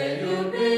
Vermelho,